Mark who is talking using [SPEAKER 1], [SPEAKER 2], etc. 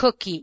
[SPEAKER 1] cookie.